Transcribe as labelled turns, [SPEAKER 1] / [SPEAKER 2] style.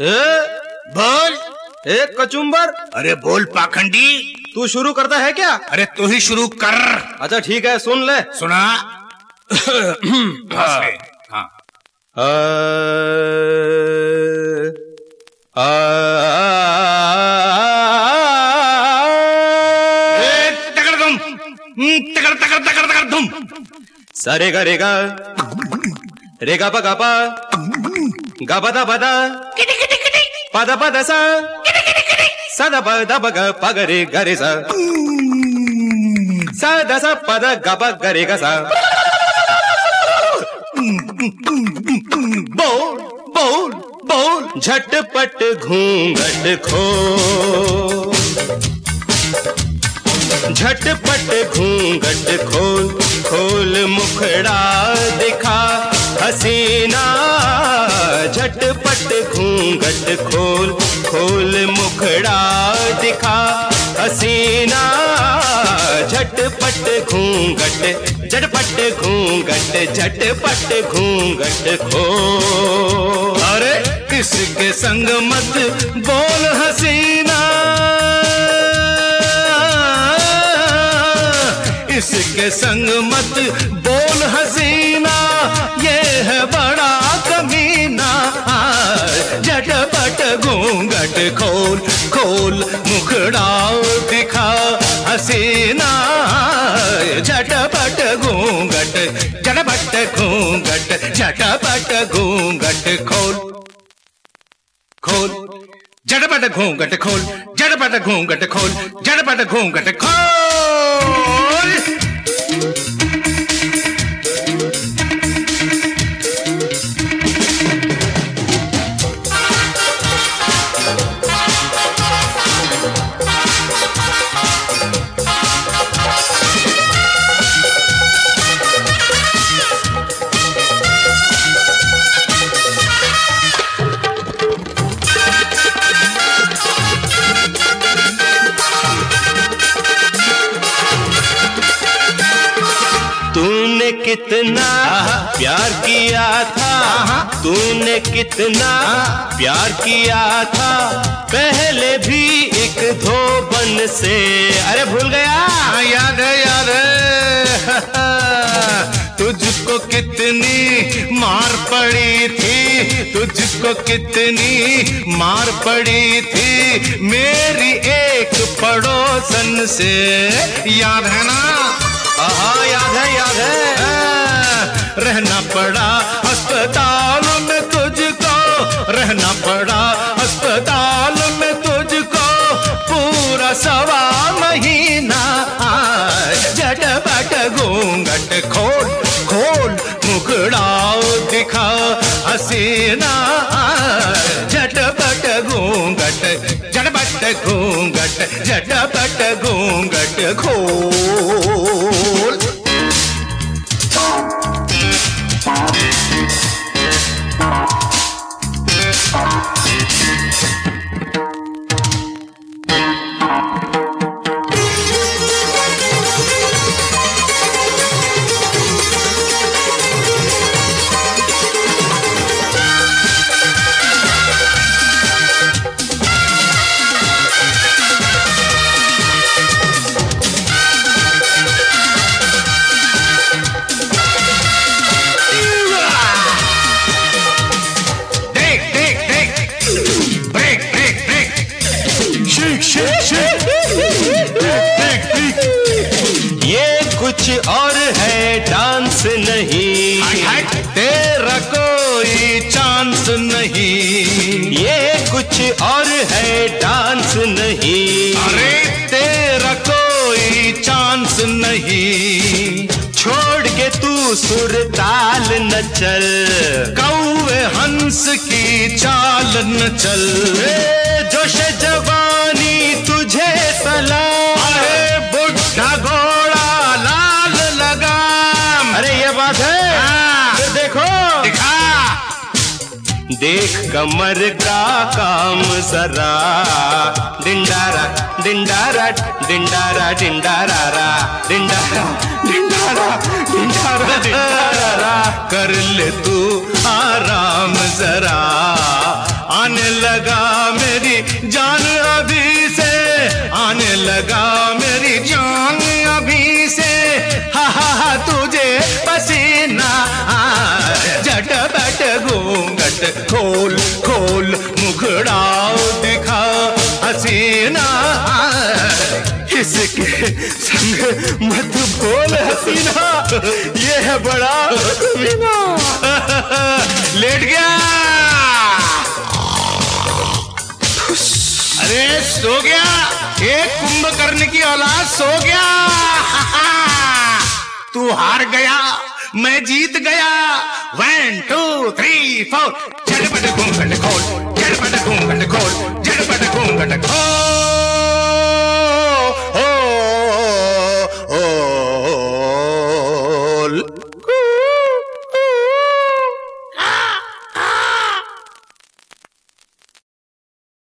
[SPEAKER 1] ए,
[SPEAKER 2] बोल
[SPEAKER 1] एक कचुम्बर
[SPEAKER 2] अरे बोल पाखंडी
[SPEAKER 1] तू शुरू करता है क्या
[SPEAKER 2] अरे तू ही शुरू कर
[SPEAKER 1] अच्छा ठीक है सुन ले
[SPEAKER 2] सुना हाँ
[SPEAKER 1] आ, आ,
[SPEAKER 2] तुम हम्म, तगड़ तगड़ तगड़ तगड़ तुम
[SPEAKER 1] सरे गा रे गा रे गा पा गा पा पद पद सद स। सद स पद ग गरे ग बोल बोल बोल। झटपट घूंघट खो। झटपट घूंघट खोल खोल मुखड़ा। घूंघट खोल खोल मुखड़ा दिखा। हसीना, झटपट घूंघट झटपट घूंघट झटपट घूंघट खो।
[SPEAKER 2] अरे किसके संग मत बोल हसीना? इसके संग मत बोल घूंघट खोल खोल मुखड़ा दिखा। हसीना, झटपट घूंघट झटपट घूंघट झटपट घूंघट खोल। खोल, झटपट घूंघट खोल, झटपट घूंघट खोल, झटपट घूंघट खोल।
[SPEAKER 1] कितना प्यार किया था तूने कितना प्यार किया था। पहले भी एक धोबन से। अरे भूल गया।
[SPEAKER 2] हाँ, याद है याद है। तुझको कितनी मार पड़ी थी तुझको कितनी मार पड़ी थी। मेरी एक पड़ोसन से याद है ना?
[SPEAKER 1] हाँ याद है याद है।
[SPEAKER 2] रहना पड़ा अस्पताल में तुझको। रहना पड़ा अस्पताल में तुझको। पूरा सवा महीना झटपट घूंघट खोल खोल मुखड़ाओ दिखा। हसीना झटपट घूंघट झटपट घूंघट झटपट घूंघट खोल।
[SPEAKER 1] कुछ और है डांस नहीं।
[SPEAKER 2] तेरा कोई चांस नहीं।
[SPEAKER 1] ये कुछ और है डांस नहीं।
[SPEAKER 2] अरे। तेरा कोई चांस नहीं।
[SPEAKER 1] छोड़ के तू सुर ताल न चल।
[SPEAKER 2] कौवे हंस की चाल न चल।
[SPEAKER 1] जोश जवानी देख कमर का काम जरा डिंडारा डिंडारा डिंडारा डिंडारा रा डिंडारा डिंडारा डिंडारा डिंडारा रा
[SPEAKER 2] कर ले तू आराम जरा आने लगा मेरी जान अभी से। आने लगा मेरी ये है बड़ा। कमीना लेट गया। अरे, सो गया। एक कुंभकर्ण की औलाद सो गया। तू हार गया, मैं जीत गया। वन टू थ्री फोर झटपट घूंघट खोल झटपट घूंघट खोल झटपट घूंघट खोल।